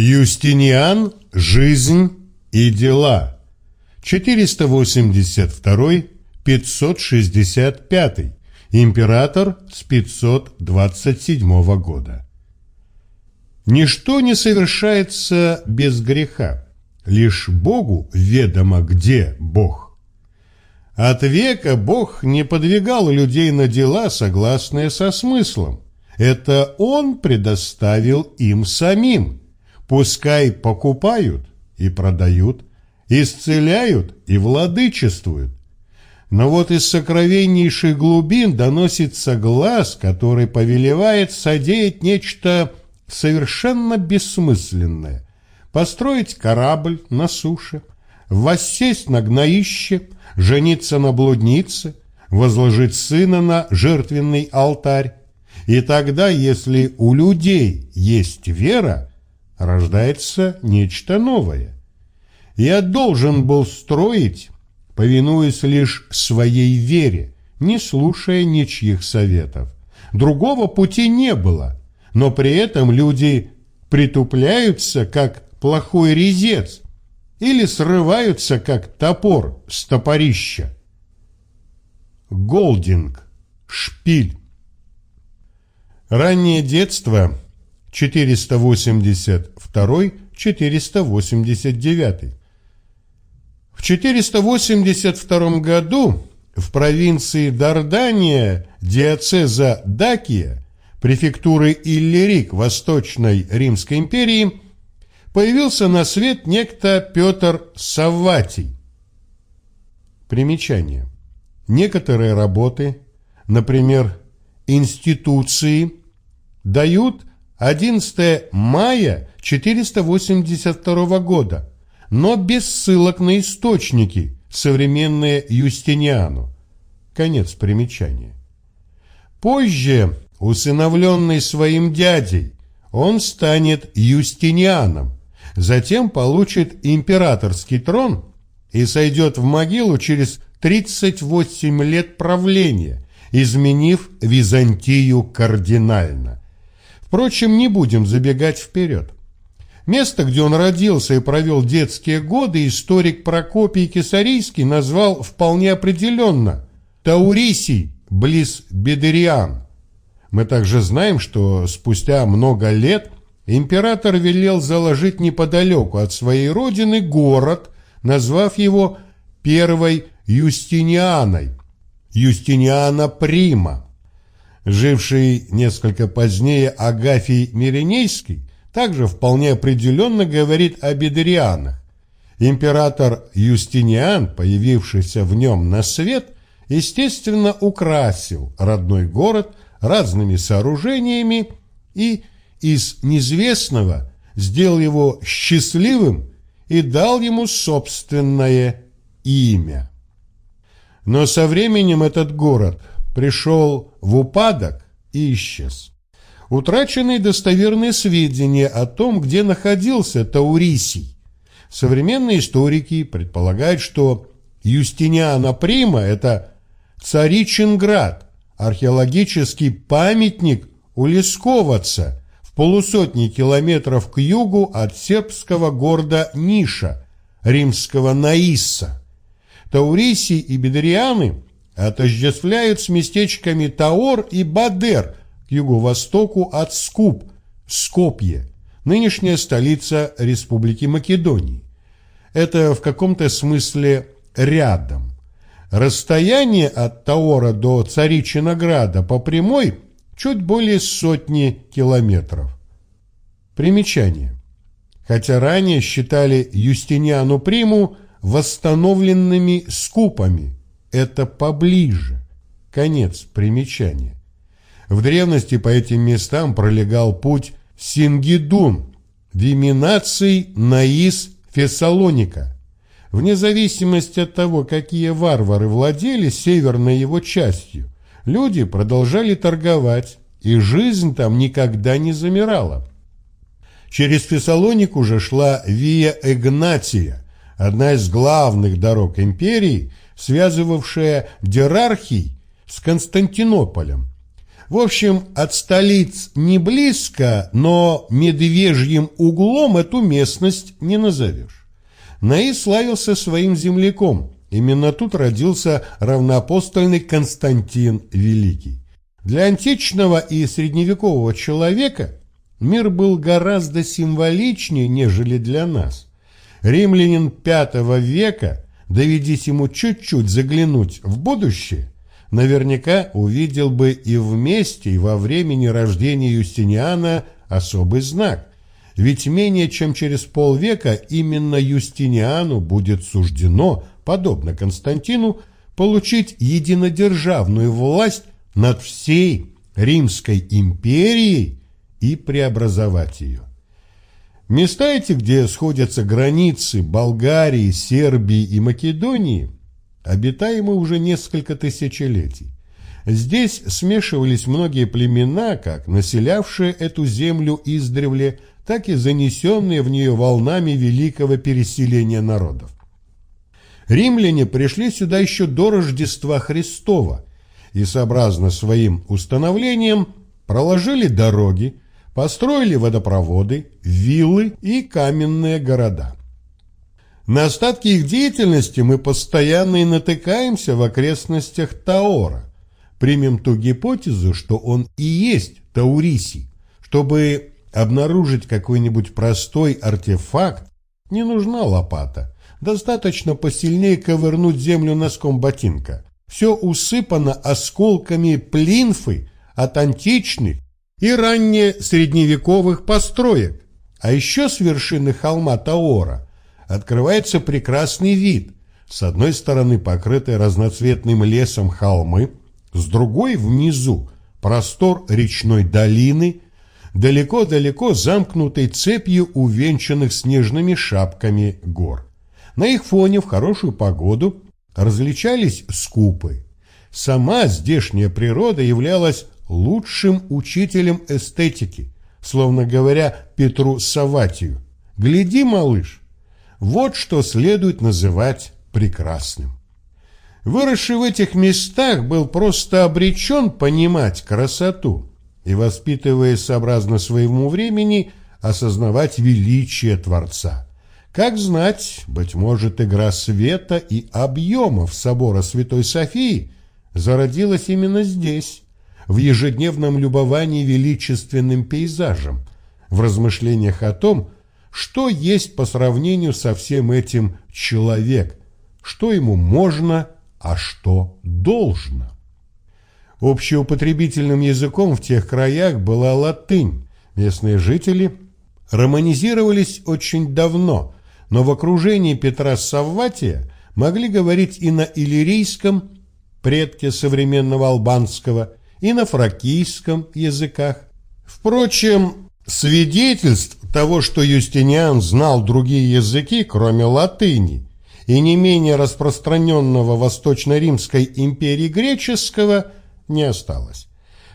Юстиниан «Жизнь и дела» 482-565 Император с 527 года. Ничто не совершается без греха, лишь Богу ведомо, где Бог. От века Бог не подвигал людей на дела, согласные со смыслом. Это Он предоставил им самим – Пускай покупают и продают, исцеляют и владычествуют. Но вот из сокровеннейших глубин доносится глаз, который повелевает содеять нечто совершенно бессмысленное. Построить корабль на суше, воссесть на гноище, жениться на блуднице, возложить сына на жертвенный алтарь. И тогда, если у людей есть вера, рождается нечто новое. Я должен был строить, повинуясь лишь своей вере, не слушая ничьих советов. Другого пути не было, но при этом люди притупляются, как плохой резец, или срываются, как топор с топорища. Голдинг. Шпиль. Раннее детство 482-489. В 482 году в провинции Дардания диацеза Дакия, префектуры Иллирик Восточной Римской империи, появился на свет некто Петр Савватий. Примечание. Некоторые работы, например, институции, дают 11 мая 482 года, но без ссылок на источники, современные Юстиниану. Конец примечания. Позже, усыновленный своим дядей, он станет Юстинианом, затем получит императорский трон и сойдет в могилу через 38 лет правления, изменив Византию кардинально. Впрочем, не будем забегать вперед. Место, где он родился и провел детские годы, историк Прокопий Кесарийский назвал вполне определенно Таурисий, близ Бедериан. Мы также знаем, что спустя много лет император велел заложить неподалеку от своей родины город, назвав его Первой Юстинианой, Юстиниана Прима. Живший несколько позднее Агафий Миренейский также вполне определенно говорит о бедерианах. Император Юстиниан, появившийся в нем на свет, естественно, украсил родной город разными сооружениями и из неизвестного сделал его счастливым и дал ему собственное имя. Но со временем этот город пришел в упадок и исчез. Утрачены достоверные сведения о том, где находился Таурисий. Современные историки предполагают, что Юстиниана Прима – это Царичинград, археологический памятник у Лесковаца в полусотни километров к югу от сербского города Ниша, римского Наисса. Таурисий и Бедрианы отождествляют с местечками Таор и Бадер к юго-востоку от Скуп, Скопье, нынешняя столица Республики Македонии. Это в каком-то смысле рядом. Расстояние от Таора до Царичинограда по прямой чуть более сотни километров. Примечание. Хотя ранее считали Юстиниану Приму восстановленными скупами – это поближе. Конец примечания. В древности по этим местам пролегал путь Сингидун, Виминаций, Наис, Фессалоника. Вне зависимости от того, какие варвары владели северной его частью, люди продолжали торговать, и жизнь там никогда не замирала. Через Фессалонику же шла Вия Игнатия, одна из главных дорог империи, связывавшая Дерархий с Константинополем. В общем, от столиц не близко, но медвежьим углом эту местность не назовешь. Наи славился своим земляком. Именно тут родился равноапостольный Константин Великий. Для античного и средневекового человека мир был гораздо символичнее, нежели для нас. Римлянин V века, доведись ему чуть-чуть заглянуть в будущее, наверняка увидел бы и вместе, и во времени рождения Юстиниана особый знак. Ведь менее чем через полвека именно Юстиниану будет суждено, подобно Константину, получить единодержавную власть над всей Римской империей и преобразовать ее. Места эти, где сходятся границы Болгарии, Сербии и Македонии, обитаемы уже несколько тысячелетий. Здесь смешивались многие племена, как населявшие эту землю издревле, так и занесенные в нее волнами великого переселения народов. Римляне пришли сюда еще до Рождества Христова и, сообразно своим установлением, проложили дороги, построили водопроводы, виллы и каменные города. На остатки их деятельности мы постоянно и натыкаемся в окрестностях Таора. Примем ту гипотезу, что он и есть Таурисий. Чтобы обнаружить какой-нибудь простой артефакт, не нужна лопата. Достаточно посильнее ковырнуть землю носком ботинка. Все усыпано осколками плинфы от античных и ранне средневековых построек. А еще с вершины холма Таора открывается прекрасный вид. С одной стороны покрытые разноцветным лесом холмы, с другой внизу простор речной долины, далеко-далеко замкнутой цепью увенчанных снежными шапками гор. На их фоне в хорошую погоду различались скупы. Сама здешняя природа являлась лучшим учителем эстетики, словно говоря Петру Саватию. Гляди, малыш, вот что следует называть прекрасным. Выросший в этих местах был просто обречен понимать красоту и, воспитываясь сообразно своему времени, осознавать величие Творца. Как знать, быть может, игра света и объемов собора Святой Софии зародилась именно здесь, в ежедневном любовании величественным пейзажем, в размышлениях о том, что есть по сравнению со всем этим человек, что ему можно, а что должно. Общеупотребительным языком в тех краях была латынь. Местные жители романизировались очень давно, но в окружении Петра Савватия могли говорить и на иллирийском, предке современного албанского, и на фракийском языках. Впрочем, свидетельств того, что Юстиниан знал другие языки, кроме латыни, и не менее распространенного Восточно-Римской империи греческого, не осталось.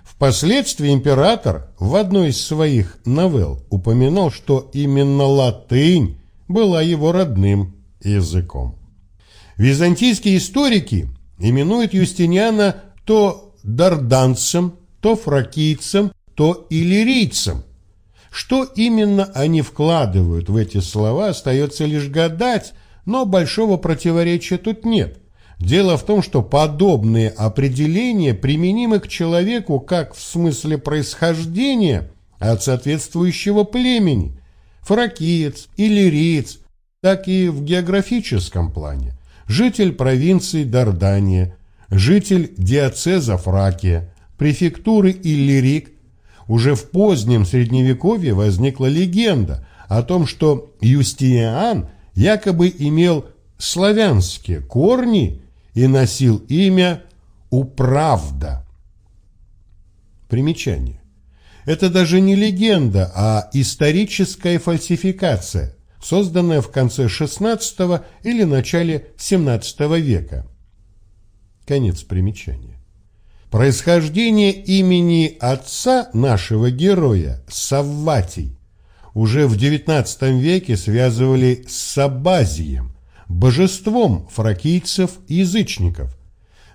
Впоследствии император в одной из своих новелл упоминал, что именно латынь была его родным языком. Византийские историки именуют Юстиниана то дарданцам, то фракийцам, то иллирийцам. Что именно они вкладывают в эти слова, остается лишь гадать, но большого противоречия тут нет. Дело в том, что подобные определения применимы к человеку как в смысле происхождения от соответствующего племени, фракиец, иллириец, так и в географическом плане, житель провинции Дардания – житель диацеза Фракия, префектуры Иллирик, уже в позднем Средневековье возникла легенда о том, что Юстиниан якобы имел славянские корни и носил имя Управда. Примечание. Это даже не легенда, а историческая фальсификация, созданная в конце XVI или начале XVII века. Конец примечания. Происхождение имени отца нашего героя, Савватий, уже в XIX веке связывали с Сабазием, божеством фракийцев и язычников.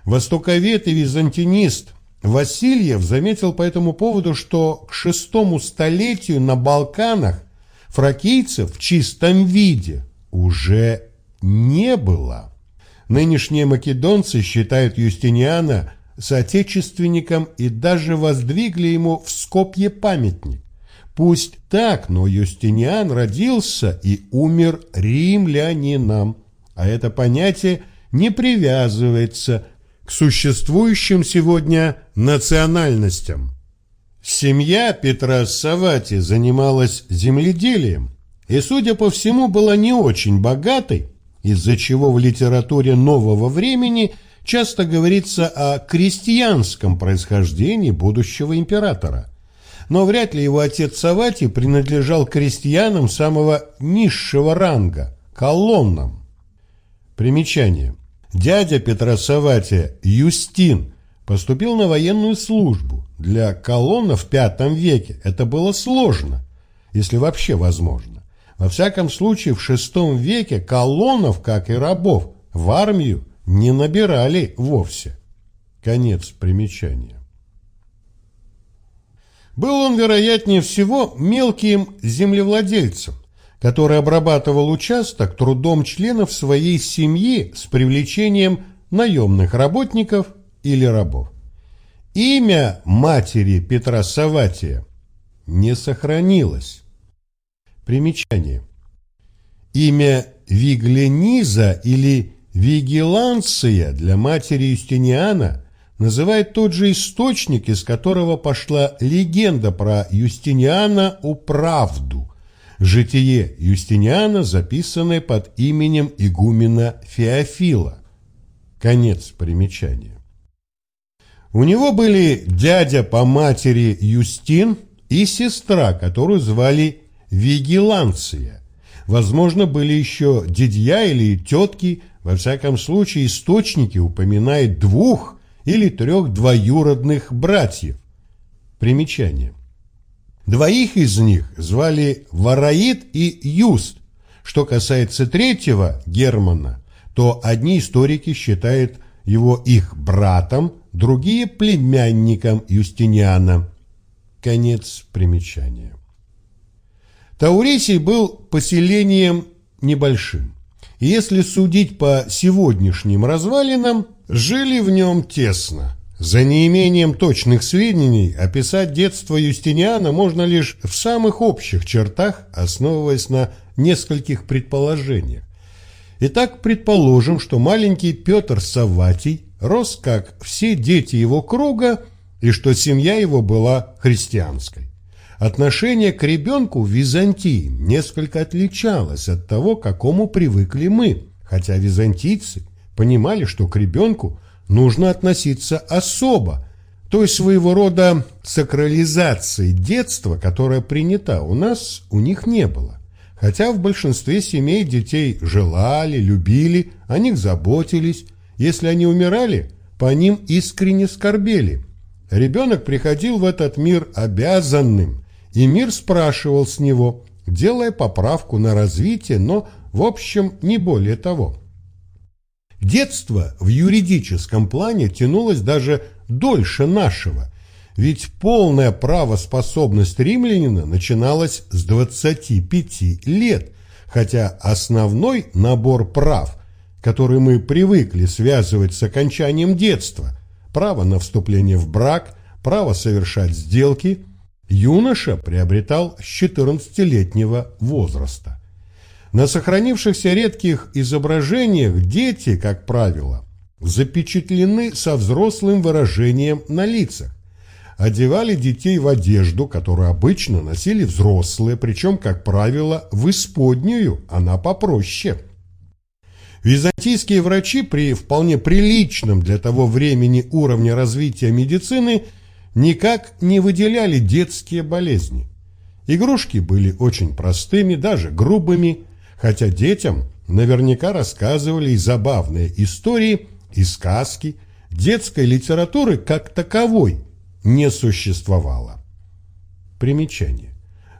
Востоковед и византинист Васильев заметил по этому поводу, что к шестому столетию на Балканах фракийцев в чистом виде уже не было. Нынешние македонцы считают Юстиниана соотечественником и даже воздвигли ему в Скопье памятник. Пусть так, но Юстиниан родился и умер римлянином, а это понятие не привязывается к существующим сегодня национальностям. Семья Петра Савати занималась земледелием и, судя по всему, была не очень богатой, из-за чего в литературе нового времени часто говорится о крестьянском происхождении будущего императора. Но вряд ли его отец Савати принадлежал крестьянам самого низшего ранга – колоннам. Примечание. Дядя Петра Савати, Юстин, поступил на военную службу. Для колонна в V веке это было сложно, если вообще возможно. Во всяком случае, в VI веке колоннов, как и рабов, в армию не набирали вовсе. Конец примечания. Был он, вероятнее всего, мелким землевладельцем, который обрабатывал участок трудом членов своей семьи с привлечением наемных работников или рабов. Имя матери Петра Саватия не сохранилось. Примечание. Имя Виглениза или Вигиланция для матери Юстиниана называет тот же источник, из которого пошла легенда про Юстиниана у правду, житие Юстиниана, записанное под именем игумена Феофила. Конец примечания. У него были дядя по матери Юстин и сестра, которую звали Вигиланция. Возможно, были еще дядья или тетки, во всяком случае источники упоминают двух или трех двоюродных братьев. Примечание. Двоих из них звали Вараид и Юст. Что касается третьего, Германа, то одни историки считают его их братом, другие – племянником Юстиниана. Конец примечания. Таурисий был поселением небольшим. Если судить по сегодняшним развалинам, жили в нем тесно – за неимением точных сведений описать детство Юстиниана можно лишь в самых общих чертах, основываясь на нескольких предположениях. Итак, предположим, что маленький Петр Саватий рос как все дети его круга и что семья его была христианской. Отношение к ребенку в Византии несколько отличалось от того, к какому привыкли мы, хотя византийцы понимали, что к ребенку – нужно относиться особо, то есть своего рода сакрализации детства, которая принята у нас, у них не было. Хотя в большинстве семей детей желали, любили, о них заботились. Если они умирали, по ним искренне скорбели. Ребенок приходил в этот мир обязанным, и спрашивал с него, делая поправку на развитие, но, в общем, не более того. Детство в юридическом плане тянулось даже дольше нашего, ведь полная правоспособность римлянина начиналась с 25 лет, хотя основной набор прав, который мы привыкли связывать с окончанием детства, право на вступление в брак, право совершать сделки, юноша приобретал с 14-летнего возраста. На сохранившихся редких изображениях дети, как правило, запечатлены со взрослым выражением на лицах. Одевали детей в одежду, которую обычно носили взрослые, причем, как правило, в исподнюю, она попроще. Византийские врачи при вполне приличном для того времени уровне развития медицины никак не выделяли детские болезни. Игрушки были очень простыми, даже грубыми, хотя детям наверняка рассказывали и забавные истории, и сказки, детской литературы как таковой не существовало. Примечание.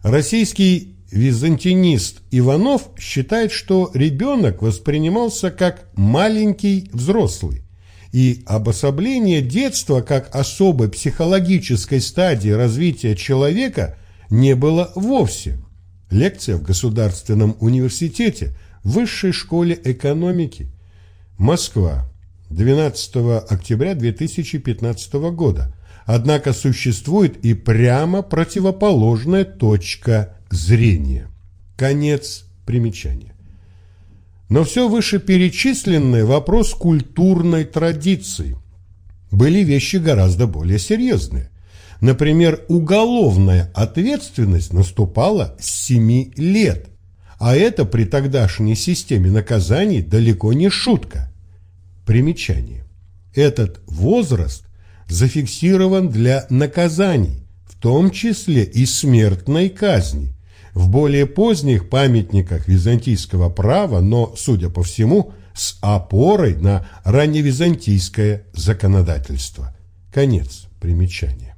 Российский византинист Иванов считает, что ребенок воспринимался как маленький взрослый, и обособление детства как особой психологической стадии развития человека не было вовсе. Лекция в Государственном университете, Высшей школе экономики. Москва. 12 октября 2015 года. Однако существует и прямо противоположная точка зрения. Конец примечания. Но все вышеперечисленное – вопрос культурной традиции. Были вещи гораздо более серьезные. Например, уголовная ответственность наступала с 7 лет, а это при тогдашней системе наказаний далеко не шутка. Примечание. Этот возраст зафиксирован для наказаний, в том числе и смертной казни – в более поздних памятниках византийского права, но, судя по всему, с опорой на ранневизантийское законодательство. Конец примечания.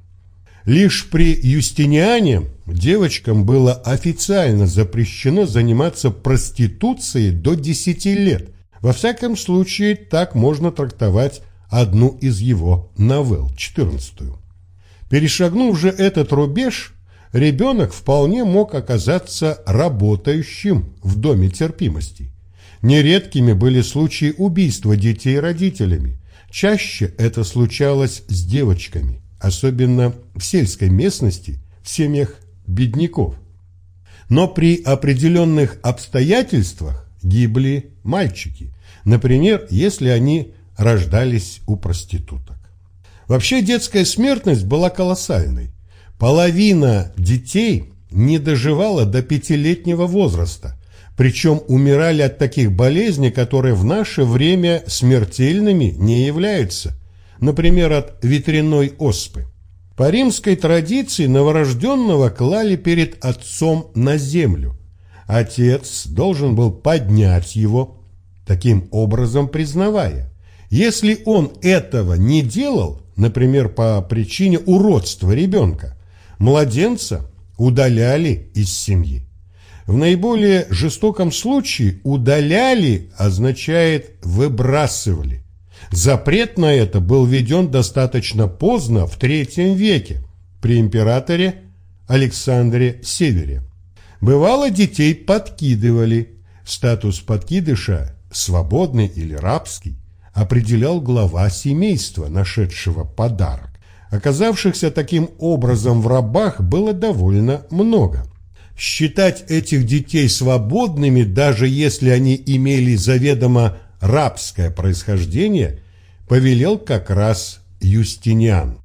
Лишь при Юстиниане девочкам было официально запрещено заниматься проституцией до 10 лет. Во всяком случае, так можно трактовать одну из его новелл, 14 -ю. Перешагнув же этот рубеж, ребенок вполне мог оказаться работающим в доме терпимости. Нередкими были случаи убийства детей родителями. Чаще это случалось с девочками, особенно в сельской местности, в семьях бедняков. Но при определенных обстоятельствах гибли мальчики, например, если они рождались у проституток. Вообще детская смертность была колоссальной. Половина детей не доживала до пятилетнего возраста, причем умирали от таких болезней, которые в наше время смертельными не являются, например, от ветряной оспы. По римской традиции новорожденного клали перед отцом на землю. Отец должен был поднять его, таким образом признавая. Если он этого не делал, например, по причине уродства ребенка, Младенца удаляли из семьи. В наиболее жестоком случае «удаляли» означает «выбрасывали». Запрет на это был введен достаточно поздно, в третьем веке, при императоре Александре Севере. Бывало, детей подкидывали. Статус подкидыша, свободный или рабский, определял глава семейства, нашедшего подарок. Оказавшихся таким образом в рабах было довольно много. Считать этих детей свободными, даже если они имели заведомо рабское происхождение, повелел как раз Юстиниан.